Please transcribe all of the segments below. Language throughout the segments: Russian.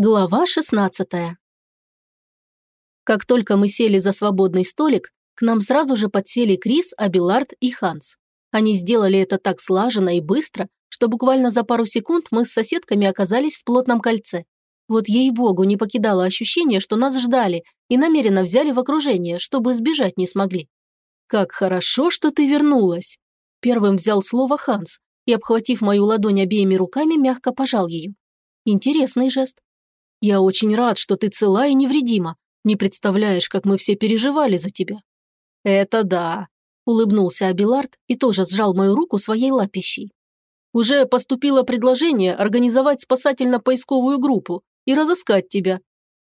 Глава 16 Как только мы сели за свободный столик, к нам сразу же подсели Крис, Абилард и Ханс. Они сделали это так слаженно и быстро, что буквально за пару секунд мы с соседками оказались в плотном кольце. Вот ей-богу не покидало ощущение, что нас ждали и намеренно взяли в окружение, чтобы сбежать не смогли. «Как хорошо, что ты вернулась!» Первым взял слово Ханс и, обхватив мою ладонь обеими руками, мягко пожал ее. Интересный жест. Я очень рад, что ты цела и невредима. Не представляешь, как мы все переживали за тебя». «Это да», – улыбнулся Абилард и тоже сжал мою руку своей лапищей. «Уже поступило предложение организовать спасательно-поисковую группу и разыскать тебя.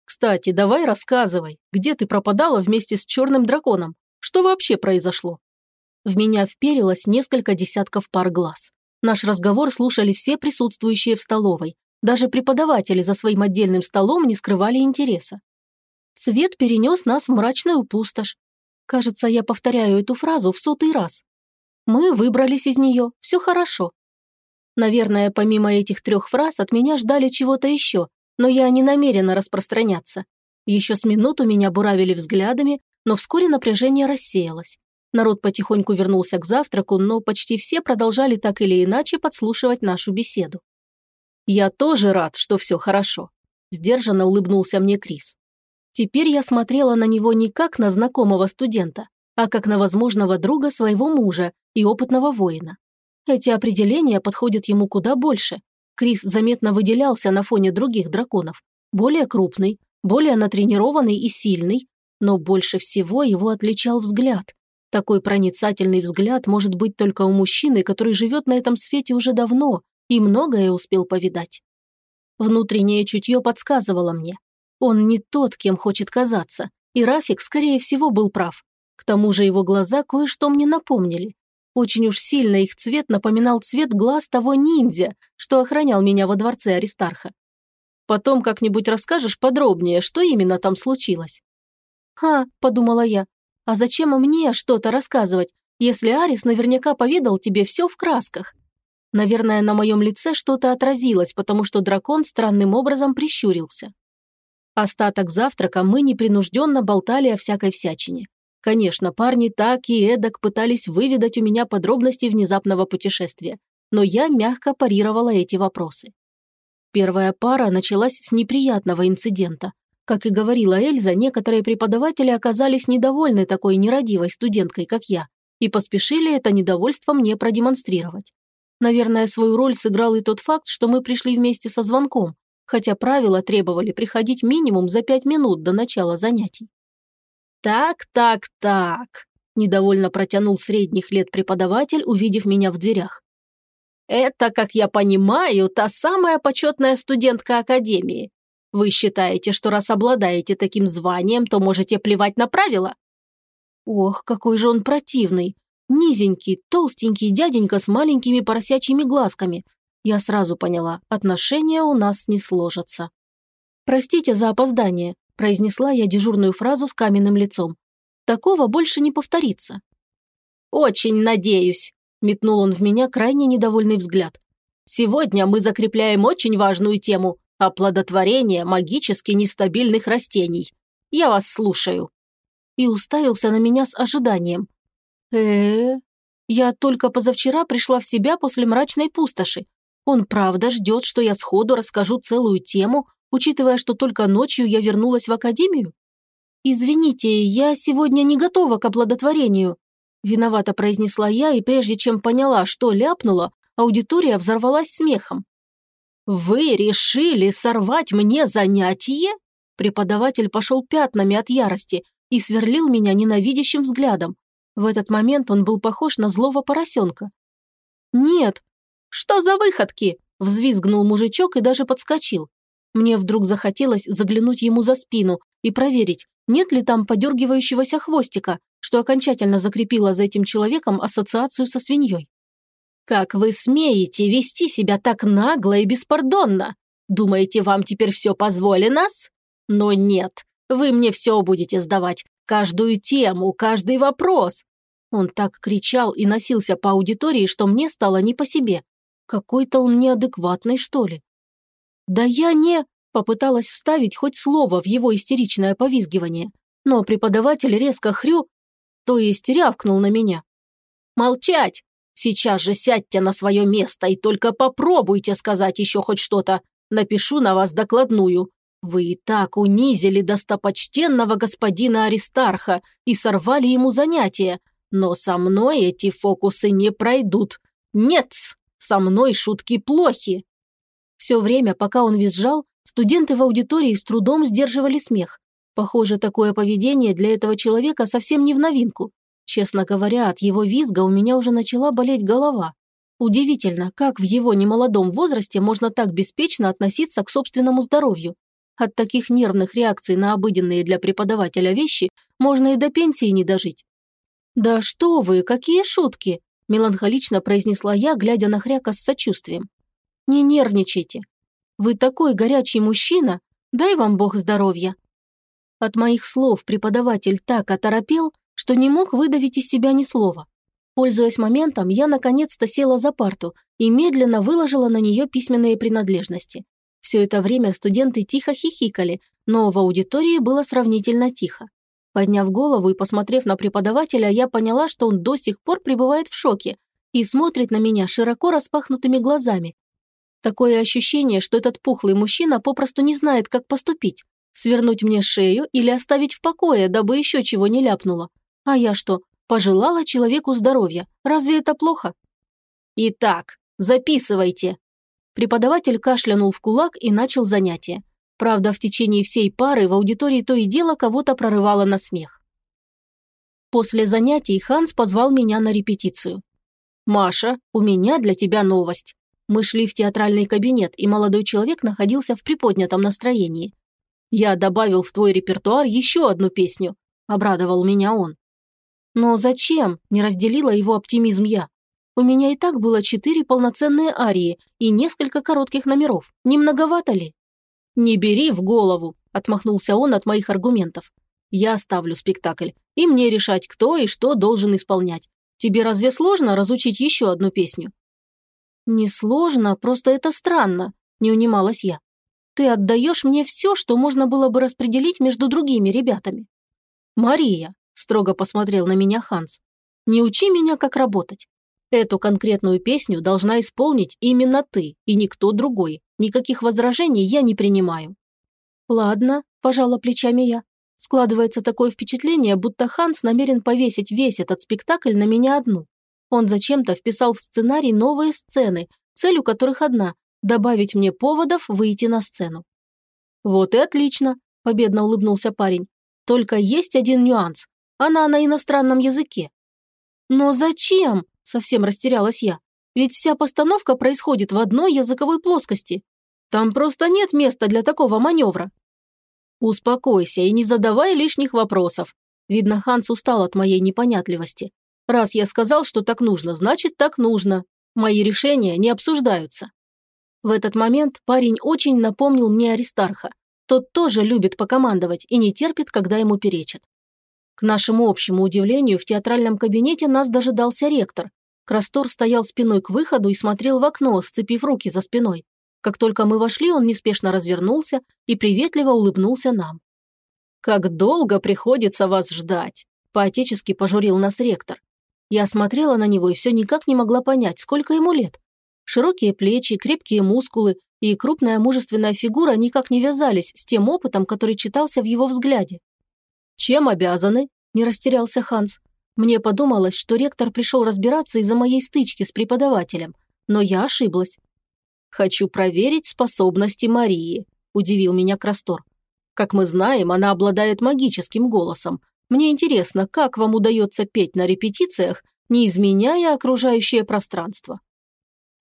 Кстати, давай рассказывай, где ты пропадала вместе с черным драконом? Что вообще произошло?» В меня вперилось несколько десятков пар глаз. Наш разговор слушали все присутствующие в столовой, даже преподаватели за своим отдельным столом не скрывали интереса. Свет перенес нас в мрачную пустошь. Кажется, я повторяю эту фразу в сотый раз. Мы выбрались из нее, все хорошо. Наверное, помимо этих трех фраз от меня ждали чего-то еще, но я не намерена распространяться. Еще с минуту меня буравили взглядами, но вскоре напряжение рассеялось. Народ потихоньку вернулся к завтраку, но почти все продолжали так или иначе подслушивать нашу беседу. «Я тоже рад, что все хорошо», – сдержанно улыбнулся мне Крис. Теперь я смотрела на него не как на знакомого студента, а как на возможного друга своего мужа и опытного воина. Эти определения подходят ему куда больше. Крис заметно выделялся на фоне других драконов. Более крупный, более натренированный и сильный, но больше всего его отличал взгляд. Такой проницательный взгляд может быть только у мужчины, который живет на этом свете уже давно и многое успел повидать. Внутреннее чутье подсказывало мне. Он не тот, кем хочет казаться, и Рафик, скорее всего, был прав. К тому же его глаза кое-что мне напомнили. Очень уж сильно их цвет напоминал цвет глаз того ниндзя, что охранял меня во дворце Аристарха. Потом как-нибудь расскажешь подробнее, что именно там случилось. «Ха», – подумала я, – «а зачем мне что-то рассказывать, если Арис наверняка поведал тебе все в красках? Наверное, на моем лице что-то отразилось, потому что дракон странным образом прищурился. Остаток завтрака мы непринужденно болтали о всякой всячине. Конечно, парни так и эдак пытались выведать у меня подробности внезапного путешествия, но я мягко парировала эти вопросы. Первая пара началась с неприятного инцидента. Как и говорила Эльза, некоторые преподаватели оказались недовольны такой нерадивой студенткой, как я, и поспешили это недовольство мне продемонстрировать. Наверное, свою роль сыграл и тот факт, что мы пришли вместе со звонком, хотя правила требовали приходить минимум за пять минут до начала занятий. «Так, так, так», – недовольно протянул средних лет преподаватель, увидев меня в дверях. «Это, как я понимаю, та самая почетная студентка Академии. Вы считаете, что раз обладаете таким званием, то можете плевать на правила?» Ох, какой же он противный. Низенький, толстенький дяденька с маленькими поросячьими глазками. Я сразу поняла, отношения у нас не сложатся. «Простите за опоздание», – произнесла я дежурную фразу с каменным лицом. «Такого больше не повторится». «Очень надеюсь», – метнул он в меня крайне недовольный взгляд. «Сегодня мы закрепляем очень важную тему – оплодотворение магически нестабильных растений. Я вас слушаю». И уставился на меня с ожиданием э Я только позавчера пришла в себя после мрачной пустоши. Он правда ждет, что я сходу расскажу целую тему, учитывая, что только ночью я вернулась в академию? «Извините, я сегодня не готова к оплодотворению», виновато произнесла я, и прежде чем поняла, что ляпнула, аудитория взорвалась смехом. «Вы решили сорвать мне занятие?» Преподаватель пошел пятнами от ярости и сверлил меня ненавидящим взглядом. В этот момент он был похож на злого поросенка. «Нет! Что за выходки?» – взвизгнул мужичок и даже подскочил. Мне вдруг захотелось заглянуть ему за спину и проверить, нет ли там подергивающегося хвостика, что окончательно закрепило за этим человеком ассоциацию со свиньей. «Как вы смеете вести себя так нагло и беспардонно? Думаете, вам теперь все позволено? Но нет, вы мне все будете сдавать, Каждую тему, каждый вопрос. Он так кричал и носился по аудитории, что мне стало не по себе. Какой-то он неадекватный, что ли. Да я не... Попыталась вставить хоть слово в его истеричное повизгивание, но преподаватель резко хрю, то есть рявкнул на меня. «Молчать! Сейчас же сядьте на свое место и только попробуйте сказать еще хоть что-то. Напишу на вас докладную. Вы и так унизили достопочтенного господина Аристарха и сорвали ему занятия, но со мной эти фокусы не пройдут. Нет, со мной шутки плохи. Все время, пока он визжал, студенты в аудитории с трудом сдерживали смех. Похоже, такое поведение для этого человека совсем не в новинку. Честно говоря, от его визга у меня уже начала болеть голова. Удивительно, как в его немолодом возрасте можно так беспечно относиться к собственному здоровью. От таких нервных реакций на обыденные для преподавателя вещи можно и до пенсии не дожить. «Да что вы, какие шутки!» – меланхолично произнесла я, глядя на хряка с сочувствием. «Не нервничайте. Вы такой горячий мужчина, дай вам бог здоровья». От моих слов преподаватель так оторопел, что не мог выдавить из себя ни слова. Пользуясь моментом, я наконец-то села за парту и медленно выложила на нее письменные принадлежности. Все это время студенты тихо хихикали, но в аудитории было сравнительно тихо. Подняв голову и посмотрев на преподавателя, я поняла, что он до сих пор пребывает в шоке и смотрит на меня широко распахнутыми глазами. Такое ощущение, что этот пухлый мужчина попросту не знает, как поступить. Свернуть мне шею или оставить в покое, дабы еще чего не ляпнуло. А я что, пожелала человеку здоровья? Разве это плохо? Итак, записывайте. Преподаватель кашлянул в кулак и начал занятие. Правда, в течение всей пары в аудитории то и дело кого-то прорывало на смех. После занятий Ханс позвал меня на репетицию. «Маша, у меня для тебя новость». Мы шли в театральный кабинет, и молодой человек находился в приподнятом настроении. «Я добавил в твой репертуар еще одну песню», – обрадовал меня он. Но зачем? Не разделила его оптимизм я. У меня и так было четыре полноценные арии и несколько коротких номеров. Не многовато ли? Не бери в голову, отмахнулся он от моих аргументов. Я ставлю спектакль, и мне решать, кто и что должен исполнять. Тебе разве сложно разучить еще одну песню? Не сложно, просто это странно, не унималась я. Ты отдаешь мне все, что можно было бы распределить между другими ребятами. Мария, строго посмотрел на меня Ханс. «Не учи меня, как работать. Эту конкретную песню должна исполнить именно ты и никто другой. Никаких возражений я не принимаю». «Ладно», – пожала плечами я. Складывается такое впечатление, будто Ханс намерен повесить весь этот спектакль на меня одну. Он зачем-то вписал в сценарий новые сцены, цель у которых одна – добавить мне поводов выйти на сцену. «Вот и отлично», – победно улыбнулся парень. «Только есть один нюанс. Она на иностранном языке. Но зачем? Совсем растерялась я. Ведь вся постановка происходит в одной языковой плоскости. Там просто нет места для такого маневра. Успокойся и не задавай лишних вопросов. Видно, Ханс устал от моей непонятливости. Раз я сказал, что так нужно, значит, так нужно. Мои решения не обсуждаются. В этот момент парень очень напомнил мне Аристарха. Тот тоже любит покомандовать и не терпит, когда ему перечат. К нашему общему удивлению, в театральном кабинете нас дожидался ректор. Крастор стоял спиной к выходу и смотрел в окно, сцепив руки за спиной. Как только мы вошли, он неспешно развернулся и приветливо улыбнулся нам. «Как долго приходится вас ждать!» – поотечески пожурил нас ректор. Я смотрела на него и все никак не могла понять, сколько ему лет. Широкие плечи, крепкие мускулы и крупная мужественная фигура никак не вязались с тем опытом, который читался в его взгляде. «Чем обязаны?» – не растерялся Ханс. Мне подумалось, что ректор пришел разбираться из-за моей стычки с преподавателем, но я ошиблась. «Хочу проверить способности Марии», – удивил меня Крастор. «Как мы знаем, она обладает магическим голосом. Мне интересно, как вам удается петь на репетициях, не изменяя окружающее пространство?»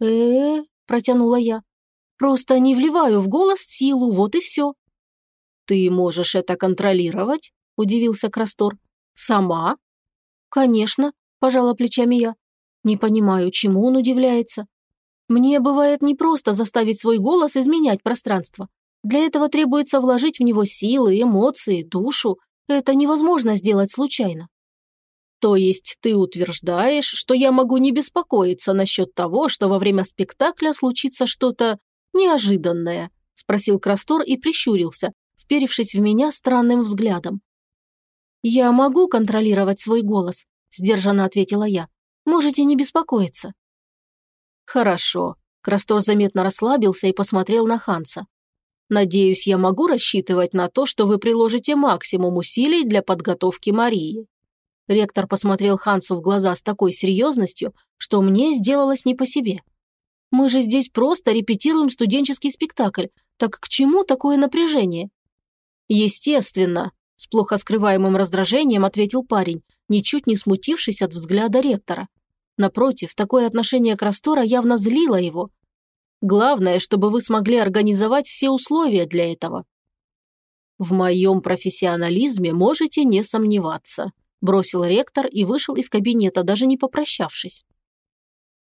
«Э-э-э», протянула я. «Просто не вливаю в голос силу, вот и все». «Ты можешь это контролировать?» – удивился Крастор. «Сама?» «Конечно», – пожала плечами я. «Не понимаю, чему он удивляется. Мне бывает непросто заставить свой голос изменять пространство. Для этого требуется вложить в него силы, эмоции, душу. Это невозможно сделать случайно». «То есть ты утверждаешь, что я могу не беспокоиться насчет того, что во время спектакля случится что-то неожиданное?» – спросил Крастор и прищурился, вперевшись в меня странным взглядом. «Я могу контролировать свой голос», – сдержанно ответила я. «Можете не беспокоиться». «Хорошо», – Крастор заметно расслабился и посмотрел на Ханса. «Надеюсь, я могу рассчитывать на то, что вы приложите максимум усилий для подготовки Марии». Ректор посмотрел Хансу в глаза с такой серьезностью, что мне сделалось не по себе. «Мы же здесь просто репетируем студенческий спектакль, так к чему такое напряжение?» «Естественно», – с плохо скрываемым раздражением ответил парень, ничуть не смутившись от взгляда ректора. Напротив, такое отношение к Растора явно злило его. «Главное, чтобы вы смогли организовать все условия для этого». «В моем профессионализме можете не сомневаться», бросил ректор и вышел из кабинета, даже не попрощавшись.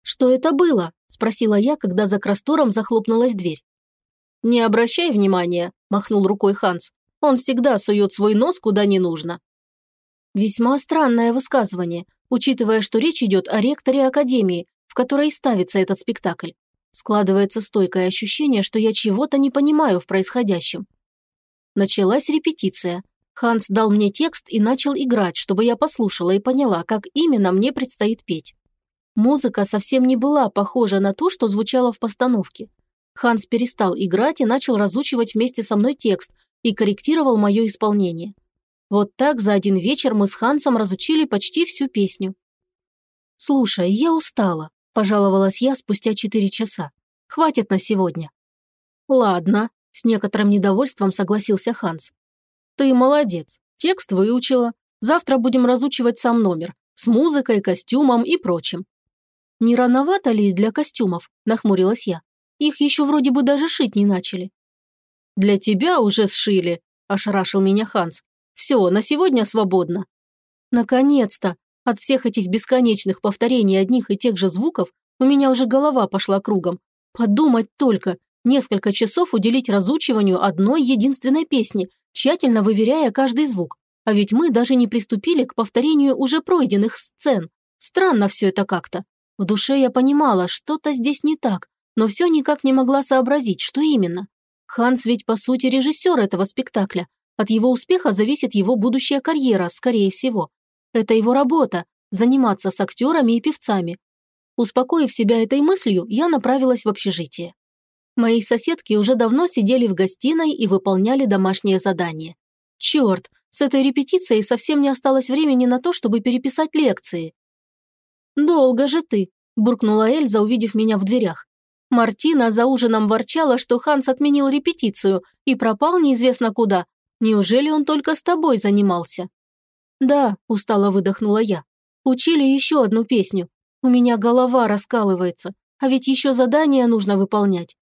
«Что это было?» – спросила я, когда за Крастором захлопнулась дверь. «Не обращай внимания», – махнул рукой Ханс. «Он всегда сует свой нос куда не нужно». Весьма странное высказывание, учитывая, что речь идет о ректоре Академии, в которой ставится этот спектакль. Складывается стойкое ощущение, что я чего-то не понимаю в происходящем. Началась репетиция. Ханс дал мне текст и начал играть, чтобы я послушала и поняла, как именно мне предстоит петь. Музыка совсем не была похожа на ту, что звучало в постановке. Ханс перестал играть и начал разучивать вместе со мной текст и корректировал мое исполнение. Вот так за один вечер мы с Хансом разучили почти всю песню. «Слушай, я устала», – пожаловалась я спустя четыре часа. «Хватит на сегодня». «Ладно», – с некоторым недовольством согласился Ханс. «Ты молодец. Текст выучила. Завтра будем разучивать сам номер. С музыкой, костюмом и прочим». «Не рановато ли для костюмов?» – нахмурилась я. «Их еще вроде бы даже шить не начали». «Для тебя уже сшили», – ошарашил меня Ханс. «Все, на сегодня свободно». «Наконец-то! От всех этих бесконечных повторений одних и тех же звуков у меня уже голова пошла кругом. Подумать только, несколько часов уделить разучиванию одной единственной песни, тщательно выверяя каждый звук. А ведь мы даже не приступили к повторению уже пройденных сцен. Странно все это как-то. В душе я понимала, что-то здесь не так, но все никак не могла сообразить, что именно. Ханс ведь по сути режиссер этого спектакля. От его успеха зависит его будущая карьера, скорее всего. Это его работа – заниматься с актерами и певцами. Успокоив себя этой мыслью, я направилась в общежитие. Мои соседки уже давно сидели в гостиной и выполняли домашнее задание. Черт, с этой репетицией совсем не осталось времени на то, чтобы переписать лекции. «Долго же ты», – буркнула Эльза, увидев меня в дверях. Мартина за ужином ворчала, что Ханс отменил репетицию и пропал неизвестно куда. Неужели он только с тобой занимался? «Да», – устало выдохнула я. «Учили еще одну песню. У меня голова раскалывается, а ведь еще задание нужно выполнять.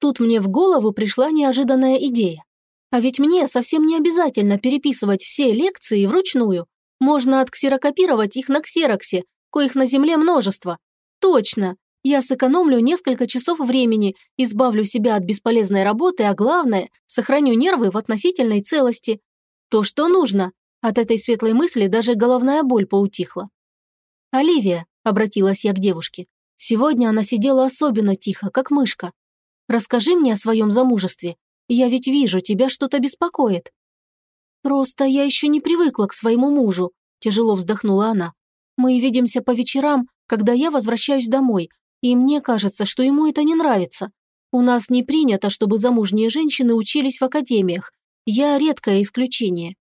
Тут мне в голову пришла неожиданная идея. А ведь мне совсем не обязательно переписывать все лекции вручную. Можно отксерокопировать их на ксероксе, коих на Земле множество. Точно! Я сэкономлю несколько часов времени, избавлю себя от бесполезной работы, а главное, сохраню нервы в относительной целости. То, что нужно. От этой светлой мысли даже головная боль поутихла. «Оливия», – обратилась я к девушке, – сегодня она сидела особенно тихо, как мышка. Расскажи мне о своем замужестве. Я ведь вижу, тебя что-то беспокоит». «Просто я еще не привыкла к своему мужу», – тяжело вздохнула она. «Мы видимся по вечерам, когда я возвращаюсь домой, и мне кажется, что ему это не нравится. У нас не принято, чтобы замужние женщины учились в академиях. Я редкое исключение».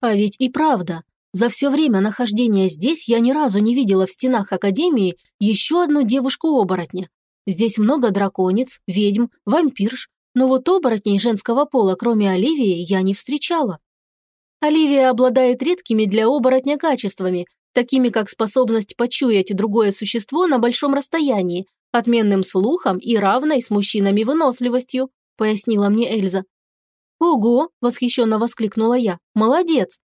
А ведь и правда, за все время нахождения здесь я ни разу не видела в стенах академии еще одну девушку-оборотня, Здесь много драконец, ведьм, вампирш, но вот оборотней женского пола, кроме Оливии, я не встречала. Оливия обладает редкими для оборотня качествами, такими как способность почуять другое существо на большом расстоянии, отменным слухом и равной с мужчинами выносливостью, пояснила мне Эльза. «Ого!» – восхищенно воскликнула я. «Молодец!»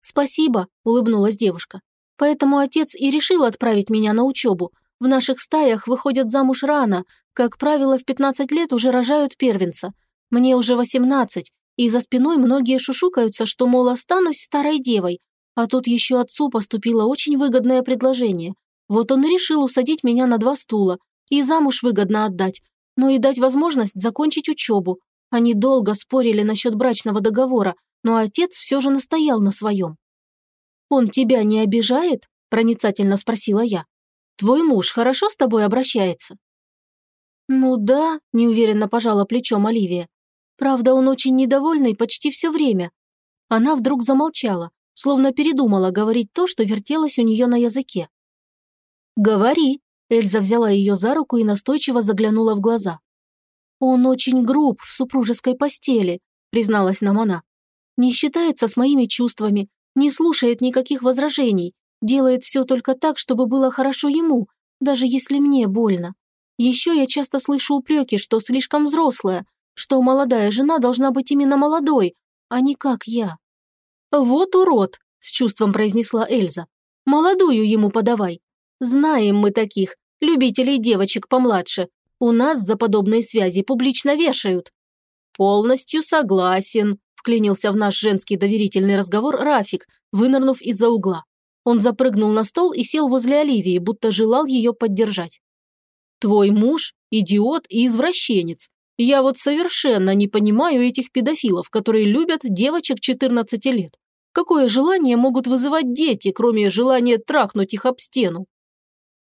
«Спасибо!» – улыбнулась девушка. «Поэтому отец и решил отправить меня на учебу, в наших стаях выходят замуж рано, как правило, в 15 лет уже рожают первенца. Мне уже 18, и за спиной многие шушукаются, что, мол, останусь старой девой. А тут еще отцу поступило очень выгодное предложение. Вот он решил усадить меня на два стула и замуж выгодно отдать. но и дать возможность закончить учебу. Они долго спорили насчет брачного договора, но отец все же настоял на своем. «Он тебя не обижает?» – проницательно спросила я. «Твой муж хорошо с тобой обращается?» «Ну да», – неуверенно пожала плечом Оливия. «Правда, он очень недовольный почти все время». Она вдруг замолчала, словно передумала говорить то, что вертелось у нее на языке. «Говори», – Эльза взяла ее за руку и настойчиво заглянула в глаза. «Он очень груб в супружеской постели», – призналась нам она. «Не считается с моими чувствами, не слушает никаких возражений, делает все только так, чтобы было хорошо ему, даже если мне больно. Еще я часто слышу упреки, что слишком взрослая, что молодая жена должна быть именно молодой, а не как я. «Вот урод!» – с чувством произнесла Эльза. «Молодую ему подавай. Знаем мы таких, любителей девочек помладше. У нас за подобные связи публично вешают». «Полностью согласен», вклинился в наш женский доверительный разговор Рафик, вынырнув из-за угла. Он запрыгнул на стол и сел возле Оливии, будто желал ее поддержать. «Твой муж – идиот и извращенец. Я вот совершенно не понимаю этих педофилов, которые любят девочек 14 лет. Какое желание могут вызывать дети, кроме желания трахнуть их об стену?»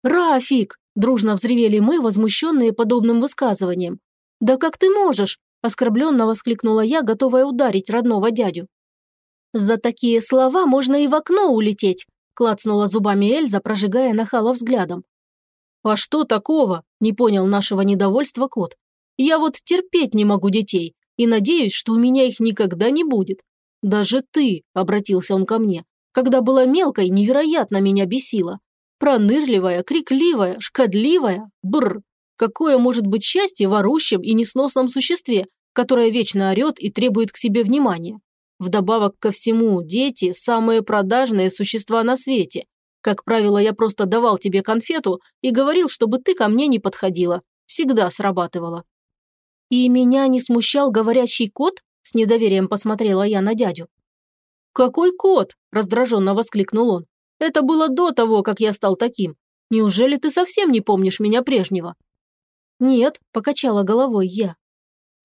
«Рафик!» – дружно взревели мы, возмущенные подобным высказыванием. «Да как ты можешь? Оскорбленно воскликнула я, готовая ударить родного дядю. «За такие слова можно и в окно улететь», клацнула зубами Эльза, прожигая нахала взглядом. «А что такого?» – не понял нашего недовольства кот. «Я вот терпеть не могу детей и надеюсь, что у меня их никогда не будет. Даже ты», – обратился он ко мне, – «когда была мелкой, невероятно меня бесила. Пронырливая, крикливая, шкодливая, бррр. Какое может быть счастье в орущем и несносном существе, которое вечно орет и требует к себе внимания? Вдобавок ко всему, дети – самые продажные существа на свете. Как правило, я просто давал тебе конфету и говорил, чтобы ты ко мне не подходила. Всегда срабатывало. И меня не смущал говорящий кот? С недоверием посмотрела я на дядю. «Какой кот?» – раздраженно воскликнул он. «Это было до того, как я стал таким. Неужели ты совсем не помнишь меня прежнего?» «Нет», – покачала головой я.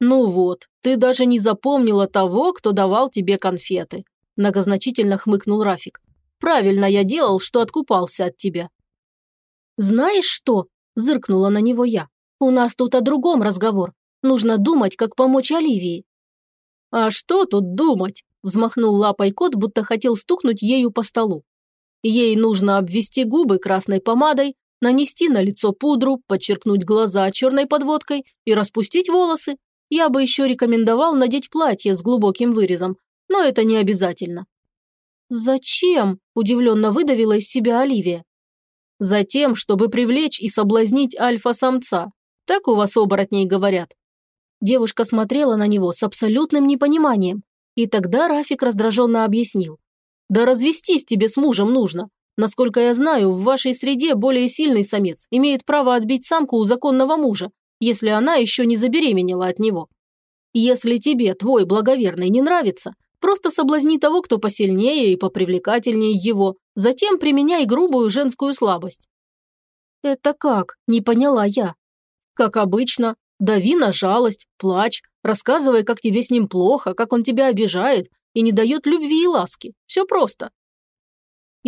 «Ну вот, ты даже не запомнила того, кто давал тебе конфеты», – многозначительно хмыкнул Рафик. «Правильно я делал, что откупался от тебя». «Знаешь что?» – зыркнула на него я. «У нас тут о другом разговор. Нужно думать, как помочь Оливии». «А что тут думать?» – взмахнул лапой кот, будто хотел стукнуть ею по столу. «Ей нужно обвести губы красной помадой, нанести на лицо пудру, подчеркнуть глаза черной подводкой и распустить волосы. Я бы еще рекомендовал надеть платье с глубоким вырезом, но это не обязательно. «Зачем?» – удивленно выдавила из себя Оливия. «Затем, чтобы привлечь и соблазнить альфа-самца. Так у вас оборотней говорят». Девушка смотрела на него с абсолютным непониманием. И тогда Рафик раздраженно объяснил. «Да развестись тебе с мужем нужно. Насколько я знаю, в вашей среде более сильный самец имеет право отбить самку у законного мужа, если она еще не забеременела от него. Если тебе твой благоверный не нравится, просто соблазни того, кто посильнее и попривлекательнее его, затем применяй грубую женскую слабость». «Это как?» – не поняла я. «Как обычно, дави на жалость, плачь, рассказывай, как тебе с ним плохо, как он тебя обижает и не дает любви и ласки. Все просто.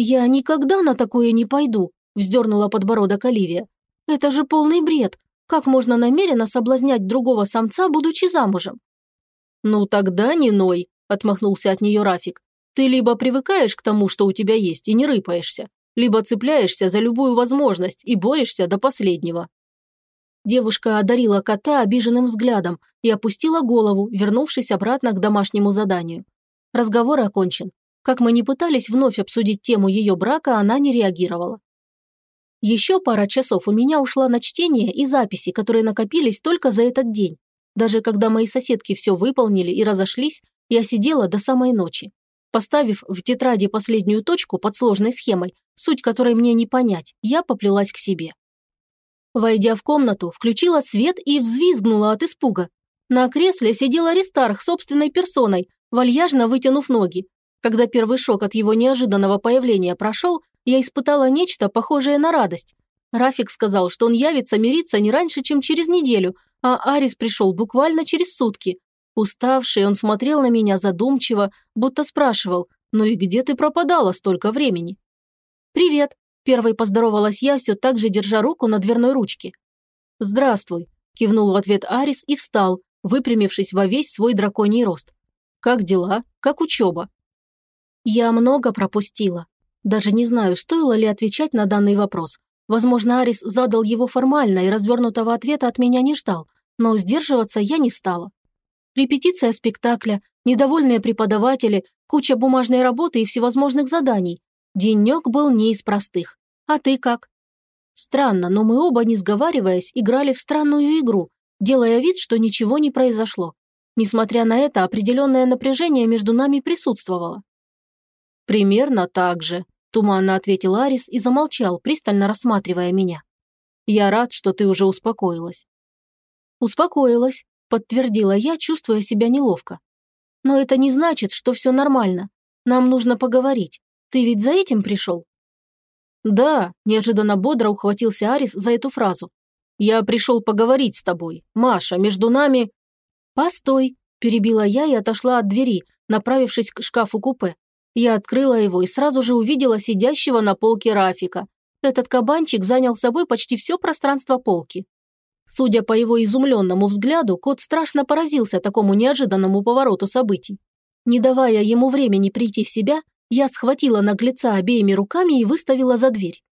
«Я никогда на такое не пойду», – вздернула подбородок Оливия. «Это же полный бред. Как можно намеренно соблазнять другого самца, будучи замужем?» «Ну тогда не ной», – отмахнулся от нее Рафик. «Ты либо привыкаешь к тому, что у тебя есть, и не рыпаешься, либо цепляешься за любую возможность и борешься до последнего». Девушка одарила кота обиженным взглядом и опустила голову, вернувшись обратно к домашнему заданию. Разговор окончен. Как мы не пытались вновь обсудить тему ее брака, она не реагировала. Еще пара часов у меня ушла на чтение и записи, которые накопились только за этот день. Даже когда мои соседки все выполнили и разошлись, я сидела до самой ночи. Поставив в тетради последнюю точку под сложной схемой, суть которой мне не понять, я поплелась к себе. Войдя в комнату, включила свет и взвизгнула от испуга. На кресле сидел Аристарх собственной персоной, вальяжно вытянув ноги, когда первый шок от его неожиданного появления прошел, я испытала нечто похожее на радость. Рафик сказал, что он явится мириться не раньше, чем через неделю, а Арис пришел буквально через сутки. Уставший, он смотрел на меня задумчиво, будто спрашивал, «Ну и где ты пропадала столько времени?» «Привет», – первой поздоровалась я, все так же держа руку на дверной ручке. «Здравствуй», – кивнул в ответ Арис и встал, выпрямившись во весь свой драконий рост. «Как дела? Как учеба?» Я много пропустила. Даже не знаю, стоило ли отвечать на данный вопрос. Возможно, Арис задал его формально и развернутого ответа от меня не ждал, но сдерживаться я не стала. Репетиция спектакля, недовольные преподаватели, куча бумажной работы и всевозможных заданий. Денек был не из простых. А ты как? Странно, но мы оба, не сговариваясь, играли в странную игру, делая вид, что ничего не произошло. Несмотря на это, определенное напряжение между нами присутствовало. «Примерно так же», – туманно ответил Арис и замолчал, пристально рассматривая меня. «Я рад, что ты уже успокоилась». «Успокоилась», – подтвердила я, чувствуя себя неловко. «Но это не значит, что все нормально. Нам нужно поговорить. Ты ведь за этим пришел?» «Да», – неожиданно бодро ухватился Арис за эту фразу. «Я пришел поговорить с тобой. Маша, между нами...» «Постой», – перебила я и отошла от двери, направившись к шкафу-купе. Я открыла его и сразу же увидела сидящего на полке Рафика. Этот кабанчик занял собой почти все пространство полки. Судя по его изумленному взгляду, кот страшно поразился такому неожиданному повороту событий. Не давая ему времени прийти в себя, я схватила наглеца обеими руками и выставила за дверь.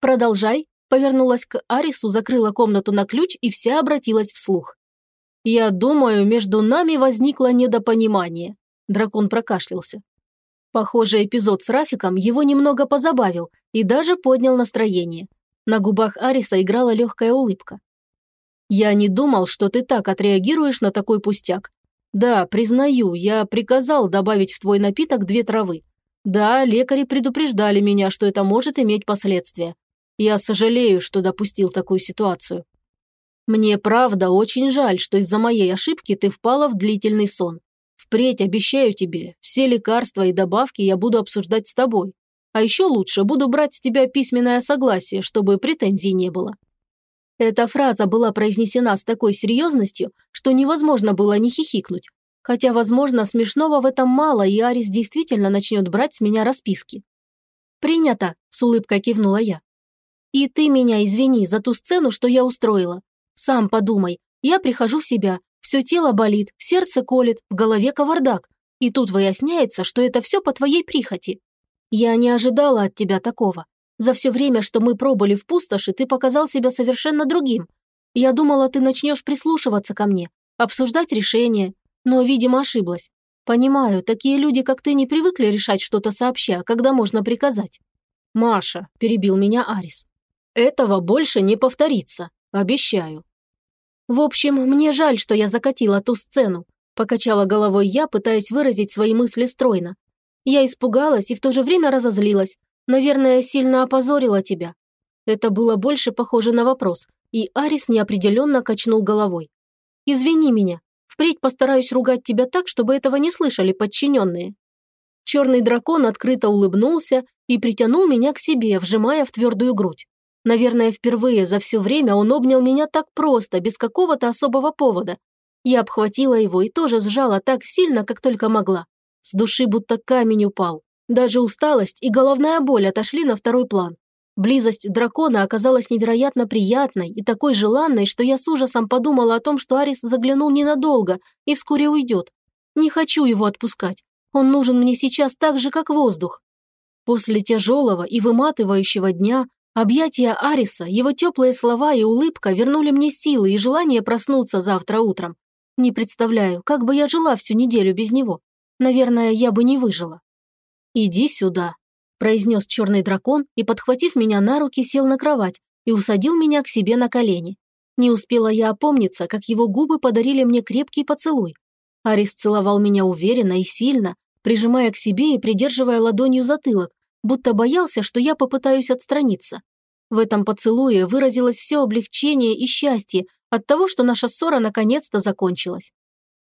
«Продолжай», – повернулась к Арису, закрыла комнату на ключ и вся обратилась вслух. «Я думаю, между нами возникло недопонимание», – дракон прокашлялся. Похоже, эпизод с Рафиком его немного позабавил и даже поднял настроение. На губах Ариса играла легкая улыбка. «Я не думал, что ты так отреагируешь на такой пустяк. Да, признаю, я приказал добавить в твой напиток две травы. Да, лекари предупреждали меня, что это может иметь последствия. Я сожалею, что допустил такую ситуацию. Мне правда очень жаль, что из-за моей ошибки ты впала в длительный сон. Впредь обещаю тебе, все лекарства и добавки я буду обсуждать с тобой. А еще лучше буду брать с тебя письменное согласие, чтобы претензий не было». Эта фраза была произнесена с такой серьезностью, что невозможно было не хихикнуть. Хотя, возможно, смешного в этом мало, и Арис действительно начнет брать с меня расписки. «Принято», – с улыбкой кивнула я. «И ты меня извини за ту сцену, что я устроила. Сам подумай, я прихожу в себя, все тело болит, в сердце колет, в голове кавардак. И тут выясняется, что это все по твоей прихоти. Я не ожидала от тебя такого. За все время, что мы пробыли в пустоши, ты показал себя совершенно другим. Я думала, ты начнешь прислушиваться ко мне, обсуждать решения, но, видимо, ошиблась. Понимаю, такие люди, как ты, не привыкли решать что-то сообща, когда можно приказать. Маша, перебил меня Арис. Этого больше не повторится, обещаю. «В общем, мне жаль, что я закатила ту сцену», – покачала головой я, пытаясь выразить свои мысли стройно. «Я испугалась и в то же время разозлилась. Наверное, сильно опозорила тебя». Это было больше похоже на вопрос, и Арис неопределенно качнул головой. «Извини меня. Впредь постараюсь ругать тебя так, чтобы этого не слышали подчиненные». Черный дракон открыто улыбнулся и притянул меня к себе, вжимая в твердую грудь. Наверное, впервые за все время он обнял меня так просто, без какого-то особого повода. Я обхватила его и тоже сжала так сильно, как только могла. С души будто камень упал. Даже усталость и головная боль отошли на второй план. Близость дракона оказалась невероятно приятной и такой желанной, что я с ужасом подумала о том, что Арис заглянул ненадолго и вскоре уйдет. Не хочу его отпускать. Он нужен мне сейчас так же, как воздух. После тяжелого и выматывающего дня Объятия Ариса, его теплые слова и улыбка вернули мне силы и желание проснуться завтра утром. Не представляю, как бы я жила всю неделю без него. Наверное, я бы не выжила. «Иди сюда», – произнес черный дракон и, подхватив меня на руки, сел на кровать и усадил меня к себе на колени. Не успела я опомниться, как его губы подарили мне крепкий поцелуй. Арис целовал меня уверенно и сильно, прижимая к себе и придерживая ладонью затылок, будто боялся, что я попытаюсь отстраниться. В этом поцелуе выразилось все облегчение и счастье от того, что наша ссора наконец-то закончилась.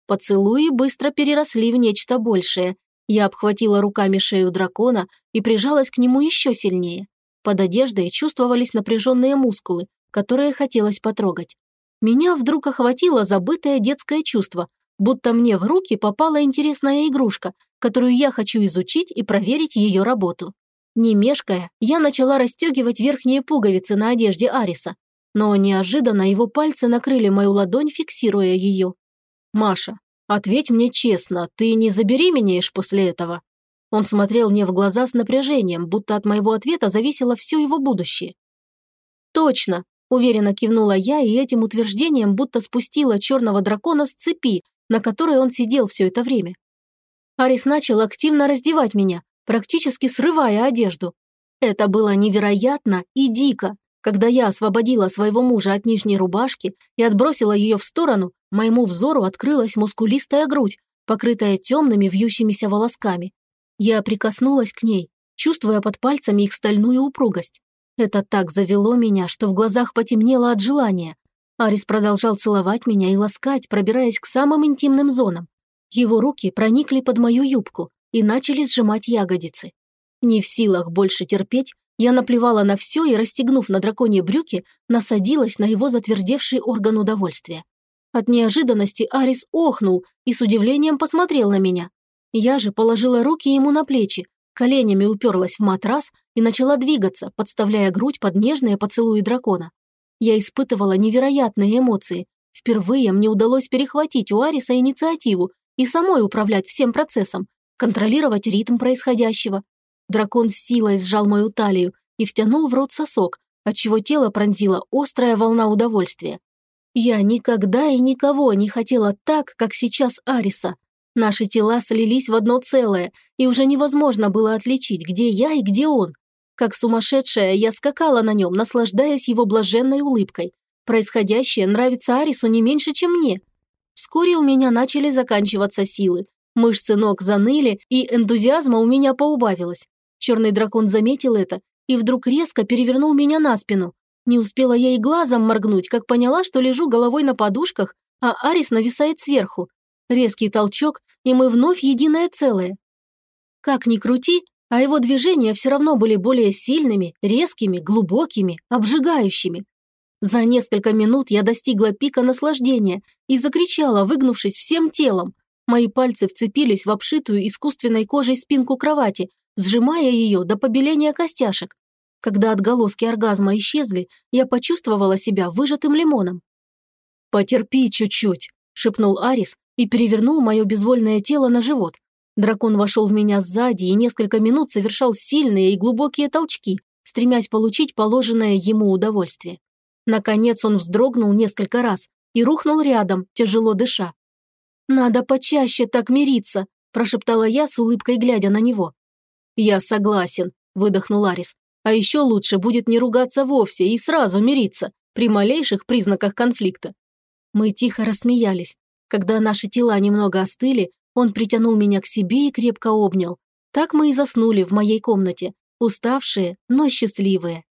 Поцелуи быстро переросли в нечто большее. Я обхватила руками шею дракона и прижалась к нему еще сильнее. Под одеждой чувствовались напряженные мускулы, которые хотелось потрогать. меня вдруг охватило забытое детское чувство, будто мне в руки попала интересная игрушка, которую я хочу изучить и проверить ее работу. Не мешкая, я начала расстегивать верхние пуговицы на одежде Ариса, но неожиданно его пальцы накрыли мою ладонь, фиксируя ее. «Маша, ответь мне честно, ты не забеременеешь после этого?» Он смотрел мне в глаза с напряжением, будто от моего ответа зависело все его будущее. «Точно!» – уверенно кивнула я и этим утверждением будто спустила черного дракона с цепи, на которой он сидел все это время. Арис начал активно раздевать меня, практически срывая одежду. Это было невероятно и дико. Когда я освободила своего мужа от нижней рубашки и отбросила ее в сторону, моему взору открылась мускулистая грудь, покрытая темными вьющимися волосками. Я прикоснулась к ней, чувствуя под пальцами их стальную упругость. Это так завело меня, что в глазах потемнело от желания. Арис продолжал целовать меня и ласкать, пробираясь к самым интимным зонам. Его руки проникли под мою юбку и начали сжимать ягодицы. Не в силах больше терпеть, я наплевала на все и, расстегнув на драконьи брюки, насадилась на его затвердевший орган удовольствия. От неожиданности Арис охнул и с удивлением посмотрел на меня. Я же положила руки ему на плечи, коленями уперлась в матрас и начала двигаться, подставляя грудь под нежные поцелуи дракона. Я испытывала невероятные эмоции. Впервые мне удалось перехватить у Ариса инициативу и самой управлять всем процессом, контролировать ритм происходящего. Дракон с силой сжал мою талию и втянул в рот сосок, отчего тело пронзила острая волна удовольствия. Я никогда и никого не хотела так, как сейчас Ариса. Наши тела слились в одно целое, и уже невозможно было отличить, где я и где он. Как сумасшедшая, я скакала на нем, наслаждаясь его блаженной улыбкой. Происходящее нравится Арису не меньше, чем мне. Вскоре у меня начали заканчиваться силы. Мышцы ног заныли, и энтузиазма у меня поубавилось. Черный дракон заметил это и вдруг резко перевернул меня на спину. Не успела я и глазом моргнуть, как поняла, что лежу головой на подушках, а Арис нависает сверху. Резкий толчок, и мы вновь единое целое. Как ни крути, а его движения все равно были более сильными, резкими, глубокими, обжигающими. За несколько минут я достигла пика наслаждения и закричала, выгнувшись всем телом. Мои пальцы вцепились в обшитую искусственной кожей спинку кровати, сжимая ее до побеления костяшек. Когда отголоски оргазма исчезли, я почувствовала себя выжатым лимоном. «Потерпи чуть-чуть», – шепнул Арис, и перевернул мое безвольное тело на живот. Дракон вошел в меня сзади и несколько минут совершал сильные и глубокие толчки, стремясь получить положенное ему удовольствие. Наконец он вздрогнул несколько раз и рухнул рядом, тяжело дыша. «Надо почаще так мириться», – прошептала я с улыбкой, глядя на него. «Я согласен», – выдохнул Арис. «А еще лучше будет не ругаться вовсе и сразу мириться при малейших признаках конфликта». Мы тихо рассмеялись, когда наши тела немного остыли, он притянул меня к себе и крепко обнял. Так мы и заснули в моей комнате, уставшие, но счастливые.